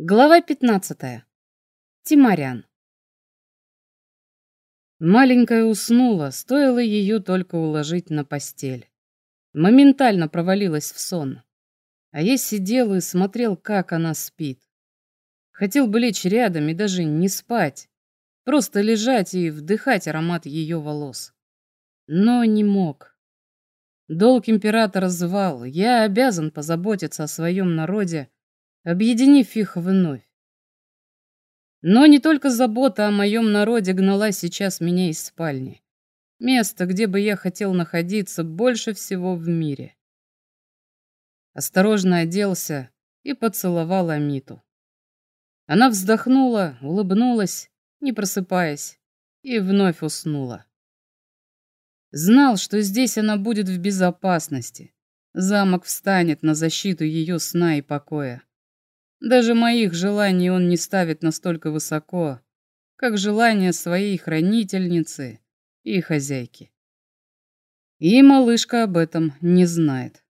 Глава 15. Тимарян. Маленькая уснула, стоило ее только уложить на постель. Моментально провалилась в сон. А я сидел и смотрел, как она спит. Хотел бы лечь рядом и даже не спать, просто лежать и вдыхать аромат ее волос. Но не мог. Долг императора звал, я обязан позаботиться о своем народе, объединив их вновь. Но не только забота о моем народе гнала сейчас меня из спальни. Место, где бы я хотел находиться больше всего в мире. Осторожно оделся и поцеловал Амиту. Она вздохнула, улыбнулась, не просыпаясь, и вновь уснула. Знал, что здесь она будет в безопасности. Замок встанет на защиту ее сна и покоя. Даже моих желаний он не ставит настолько высоко, как желания своей хранительницы и хозяйки. И малышка об этом не знает.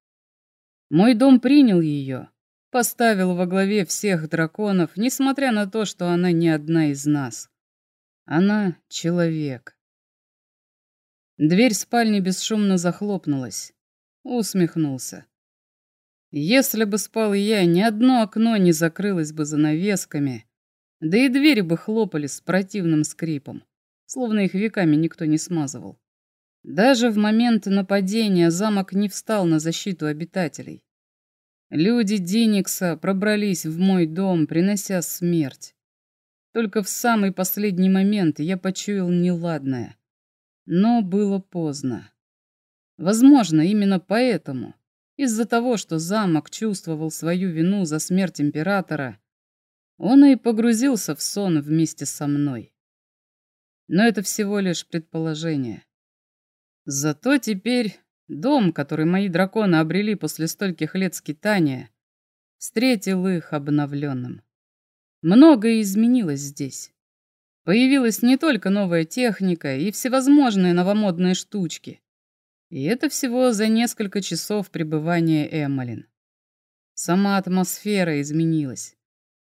Мой дом принял ее, поставил во главе всех драконов, несмотря на то, что она не одна из нас. Она человек. Дверь спальни бесшумно захлопнулась. Усмехнулся. Если бы спал я, ни одно окно не закрылось бы занавесками, да и двери бы хлопали с противным скрипом, словно их веками никто не смазывал. Даже в момент нападения замок не встал на защиту обитателей. Люди Диникса пробрались в мой дом, принося смерть. Только в самый последний момент я почуял неладное. Но было поздно. Возможно, именно поэтому из-за того, что замок чувствовал свою вину за смерть императора, он и погрузился в сон вместе со мной. Но это всего лишь предположение. Зато теперь дом, который мои драконы обрели после стольких лет скитания, встретил их обновленным. Многое изменилось здесь. Появилась не только новая техника и всевозможные новомодные штучки. И это всего за несколько часов пребывания Эммалин. Сама атмосфера изменилась.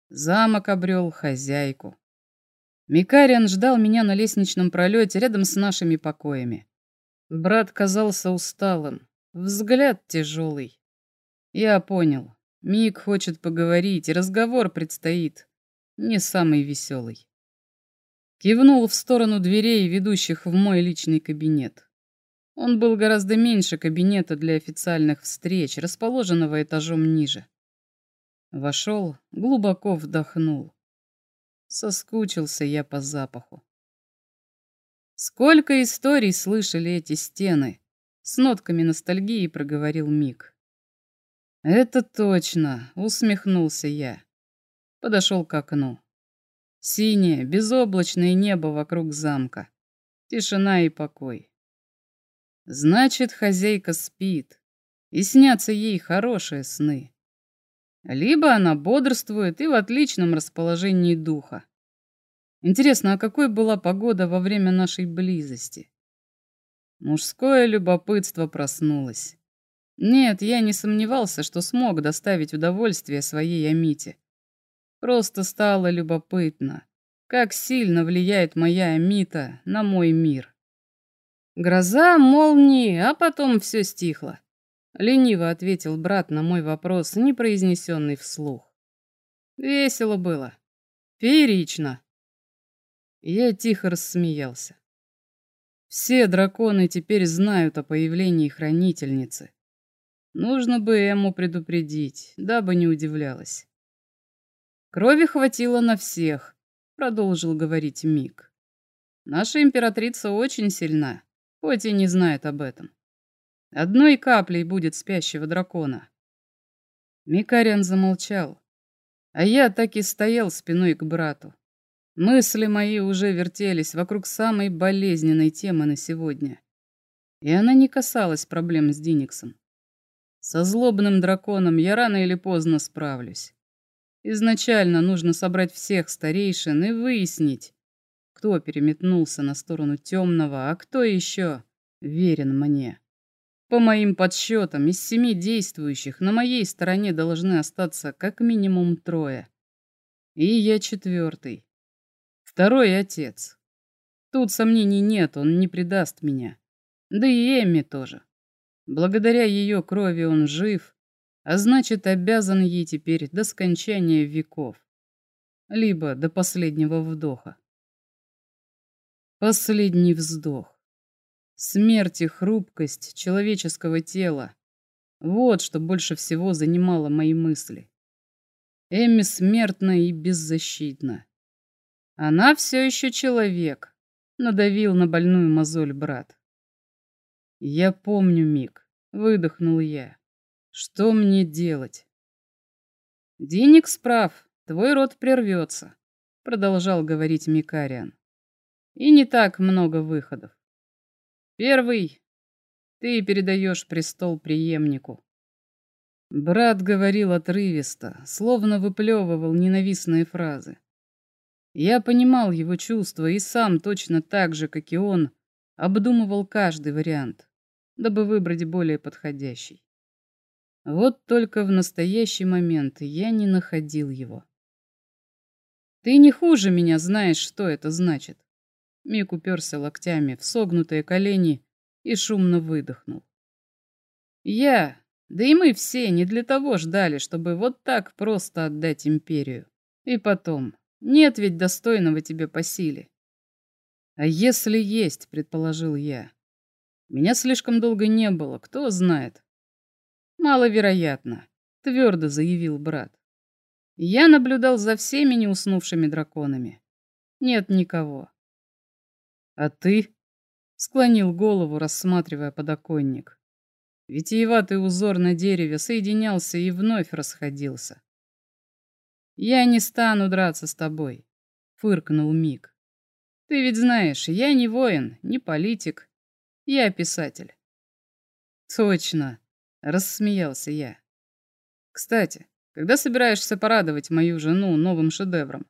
Замок обрел хозяйку. Микариан ждал меня на лестничном пролете рядом с нашими покоями. Брат казался усталым, взгляд тяжелый. Я понял, Мик хочет поговорить, и разговор предстоит не самый веселый. Кивнул в сторону дверей, ведущих в мой личный кабинет. Он был гораздо меньше кабинета для официальных встреч, расположенного этажом ниже. Вошел, глубоко вдохнул. Соскучился я по запаху. Сколько историй слышали эти стены, с нотками ностальгии проговорил Мик. Это точно, усмехнулся я. Подошел к окну. Синее, безоблачное небо вокруг замка. Тишина и покой. Значит, хозяйка спит, и снятся ей хорошие сны. Либо она бодрствует и в отличном расположении духа. Интересно, а какой была погода во время нашей близости? Мужское любопытство проснулось. Нет, я не сомневался, что смог доставить удовольствие своей Амите. Просто стало любопытно, как сильно влияет моя Амита на мой мир. Гроза, молнии, а потом все стихло. Лениво ответил брат на мой вопрос, не произнесенный вслух. Весело было. Феерично. Я тихо рассмеялся. Все драконы теперь знают о появлении хранительницы. Нужно бы ему предупредить, дабы не удивлялась. Крови хватило на всех, продолжил говорить Мик. Наша императрица очень сильна хоть и не знает об этом. Одной каплей будет спящего дракона. Микариан замолчал, а я так и стоял спиной к брату. Мысли мои уже вертелись вокруг самой болезненной темы на сегодня. И она не касалась проблем с Диниксом. Со злобным драконом я рано или поздно справлюсь. Изначально нужно собрать всех старейшин и выяснить, кто переметнулся на сторону темного, а кто еще верен мне. По моим подсчетам, из семи действующих на моей стороне должны остаться как минимум трое. И я четвертый. Второй отец. Тут сомнений нет, он не предаст меня. Да и Эмми тоже. Благодаря ее крови он жив, а значит, обязан ей теперь до скончания веков. Либо до последнего вдоха. Последний вздох. Смерть и хрупкость человеческого тела. Вот что больше всего занимало мои мысли. Эмми смертна и беззащитна. Она все еще человек, надавил на больную мозоль брат. Я помню, Мик, выдохнул я. Что мне делать? Денег справ, твой род прервется, продолжал говорить Микариан. И не так много выходов. Первый — ты передаешь престол преемнику. Брат говорил отрывисто, словно выплевывал ненавистные фразы. Я понимал его чувства и сам точно так же, как и он, обдумывал каждый вариант, дабы выбрать более подходящий. Вот только в настоящий момент я не находил его. «Ты не хуже меня знаешь, что это значит». Мик уперся локтями в согнутые колени и шумно выдохнул. «Я, да и мы все не для того ждали, чтобы вот так просто отдать империю. И потом, нет ведь достойного тебе по силе. А если есть, предположил я. Меня слишком долго не было, кто знает. Маловероятно, твердо заявил брат. Я наблюдал за всеми неуснувшими драконами. Нет никого. А ты? Склонил голову, рассматривая подоконник. Витиеватый узор на дереве соединялся и вновь расходился. «Я не стану драться с тобой», — фыркнул Мик. «Ты ведь знаешь, я не воин, не политик. Я писатель». «Точно», — рассмеялся я. «Кстати, когда собираешься порадовать мою жену новым шедевром?»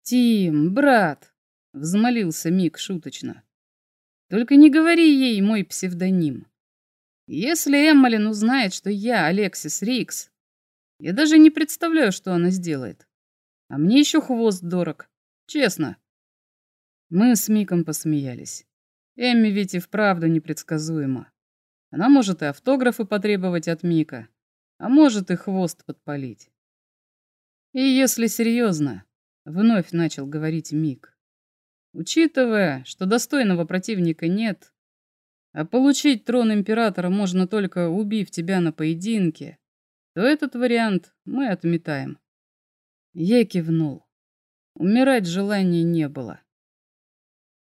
«Тим, брат!» Взмолился Мик шуточно. Только не говори ей мой псевдоним. Если Эммалин узнает, что я Алексис Рикс, я даже не представляю, что она сделает. А мне еще хвост дорог. Честно. Мы с Миком посмеялись. Эмми ведь и вправду непредсказуема. Она может и автографы потребовать от Мика, а может и хвост подпалить. И если серьезно, вновь начал говорить Мик, Учитывая, что достойного противника нет, а получить трон императора можно только убив тебя на поединке, то этот вариант мы отметаем. Я кивнул. Умирать желания не было.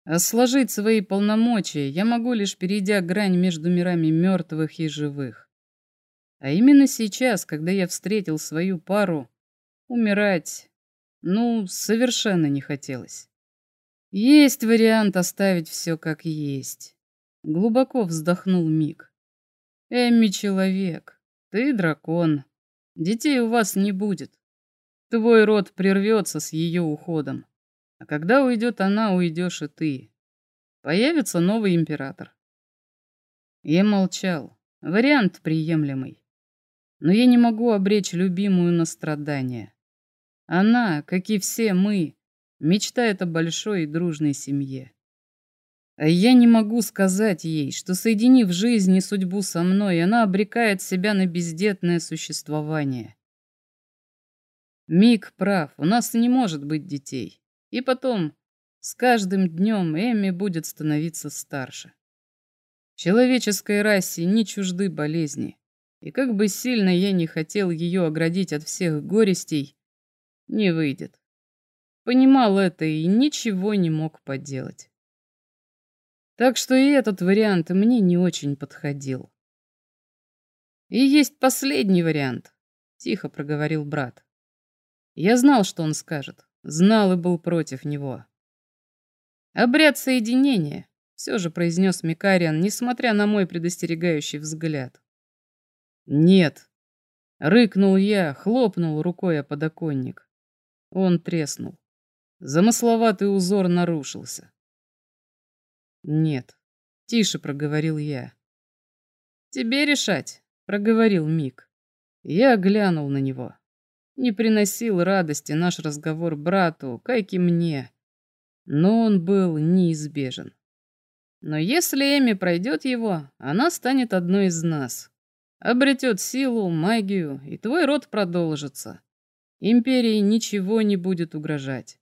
А сложить свои полномочия я могу лишь перейдя грань между мирами мертвых и живых. А именно сейчас, когда я встретил свою пару, умирать, ну, совершенно не хотелось. Есть вариант оставить все как есть. Глубоко вздохнул Мик. Эмми человек, ты дракон. Детей у вас не будет. Твой род прервется с ее уходом. А когда уйдет она, уйдешь и ты. Появится новый император. Я молчал. Вариант приемлемый. Но я не могу обречь любимую на страдания. Она, как и все мы, мечтает о большой и дружной семье. А я не могу сказать ей, что, соединив жизнь и судьбу со мной, она обрекает себя на бездетное существование. Мик прав, у нас не может быть детей. И потом, с каждым днем Эми будет становиться старше. Человеческой расе не чужды болезни, и как бы сильно я не хотел ее оградить от всех горестей, не выйдет понимал это и ничего не мог поделать. Так что и этот вариант мне не очень подходил. И есть последний вариант, тихо проговорил брат. Я знал, что он скажет, знал и был против него. Обряд соединения, все же произнес Микариан, несмотря на мой предостерегающий взгляд. Нет, рыкнул я, хлопнул рукой о подоконник. Он треснул. Замысловатый узор нарушился. «Нет», — тише проговорил я. «Тебе решать», — проговорил Мик. Я глянул на него. Не приносил радости наш разговор брату, как и мне, но он был неизбежен. Но если Эми пройдет его, она станет одной из нас. Обретет силу, магию, и твой род продолжится. Империи ничего не будет угрожать.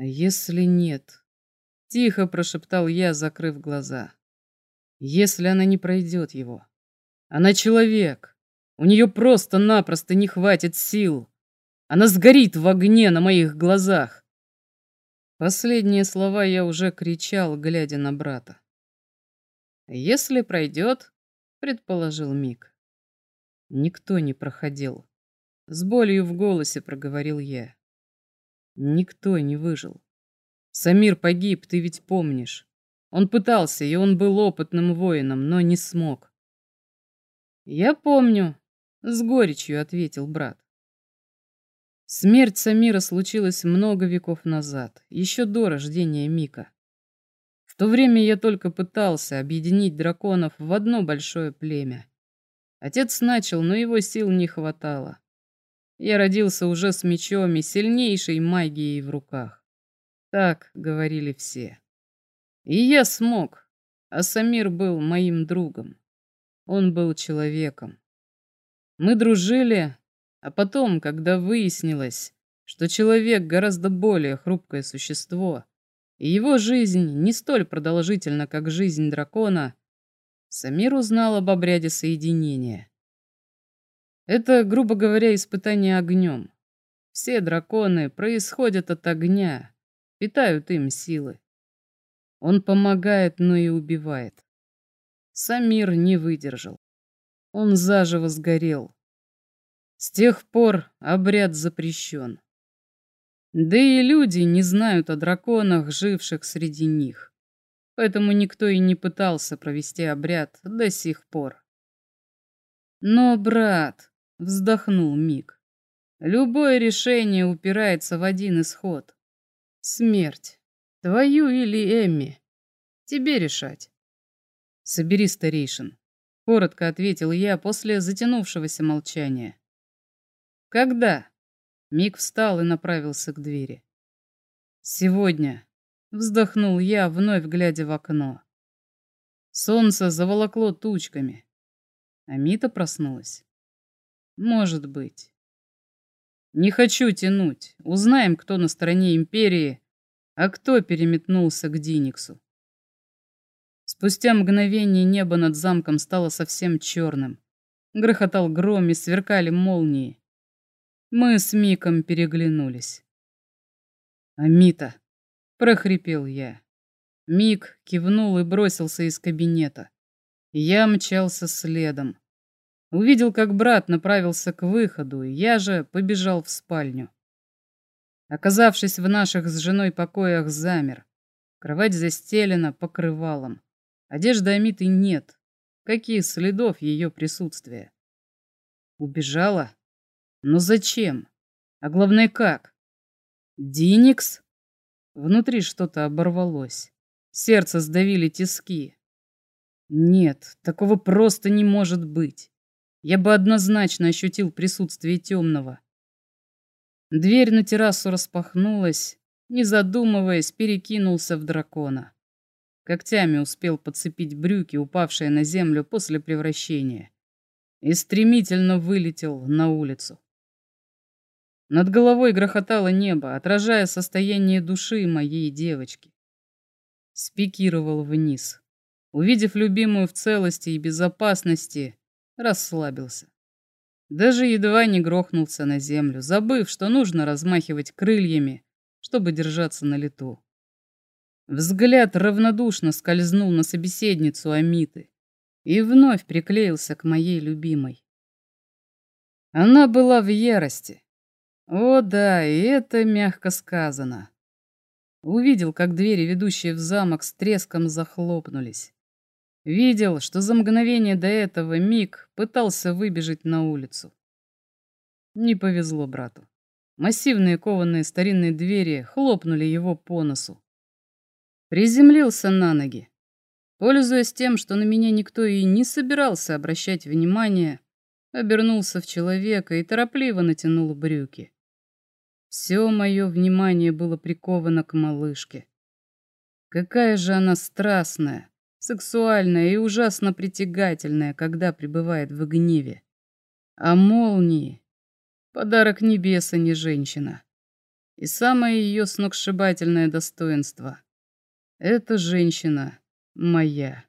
А если нет? Тихо прошептал я, закрыв глаза. Если она не пройдет его. Она человек. У нее просто-напросто не хватит сил. Она сгорит в огне на моих глазах. Последние слова я уже кричал, глядя на брата. «Если пройдет», — предположил Мик. Никто не проходил. С болью в голосе проговорил я. Никто не выжил. Самир погиб, ты ведь помнишь. Он пытался, и он был опытным воином, но не смог. Я помню, с горечью ответил брат. Смерть Самира случилась много веков назад, еще до рождения Мика. В то время я только пытался объединить драконов в одно большое племя. Отец начал, но его сил не хватало. Я родился уже с мечом и сильнейшей магией в руках. Так говорили все. И я смог, а Самир был моим другом. Он был человеком. Мы дружили, а потом, когда выяснилось, что человек гораздо более хрупкое существо, и его жизнь не столь продолжительна, как жизнь дракона, Самир узнал об обряде соединения. Это, грубо говоря, испытание огнем. Все драконы происходят от огня, питают им силы. Он помогает, но и убивает. Самир не выдержал. Он заживо сгорел, с тех пор обряд запрещен. Да и люди не знают о драконах, живших среди них. Поэтому никто и не пытался провести обряд до сих пор. Но, брат, вздохнул Мик, любое решение упирается в один исход. Смерть. Твою или Эмми. Тебе решать. Собери старейшин. Коротко ответил я после затянувшегося молчания. «Когда?» Мик встал и направился к двери. «Сегодня», — вздохнул я, вновь глядя в окно. Солнце заволокло тучками. А Мита проснулась. «Может быть». «Не хочу тянуть. Узнаем, кто на стороне Империи, а кто переметнулся к Диниксу». Спустя мгновение небо над замком стало совсем черным. Грохотал гром и сверкали молнии. Мы с Миком переглянулись. «Амита!» — прохрипел я. Мик кивнул и бросился из кабинета. Я мчался следом. Увидел, как брат направился к выходу, и я же побежал в спальню. Оказавшись в наших с женой покоях, замер. Кровать застелена покрывалом. Одежды Амиты нет. Каких следов ее присутствия? Убежала? Но зачем? А главное, как? Диникс? Внутри что-то оборвалось. Сердце сдавили тиски. Нет, такого просто не может быть. Я бы однозначно ощутил присутствие темного. Дверь на террасу распахнулась, не задумываясь, перекинулся в дракона. Когтями успел подцепить брюки, упавшие на землю после превращения, и стремительно вылетел на улицу. Над головой грохотало небо, отражая состояние души моей девочки. Спикировал вниз. Увидев любимую в целости и безопасности, расслабился. Даже едва не грохнулся на землю, забыв, что нужно размахивать крыльями, чтобы держаться на лету. Взгляд равнодушно скользнул на собеседницу Амиты и вновь приклеился к моей любимой. Она была в ярости, о да, и это мягко сказано. Увидел, как двери, ведущие в замок, с треском захлопнулись. Видел, что за мгновение до этого Мик пытался выбежать на улицу. Не повезло брату. Массивные кованые старинные двери хлопнули его по носу. Приземлился на ноги. Пользуясь тем, что на меня никто и не собирался обращать внимание, обернулся в человека и торопливо натянул брюки. Все мое внимание было приковано к малышке. Какая же она страстная, сексуальная и ужасно притягательная, когда пребывает в гневе. А молнии — подарок небеса, не женщина. И самое ее сногсшибательное достоинство — эта женщина моя.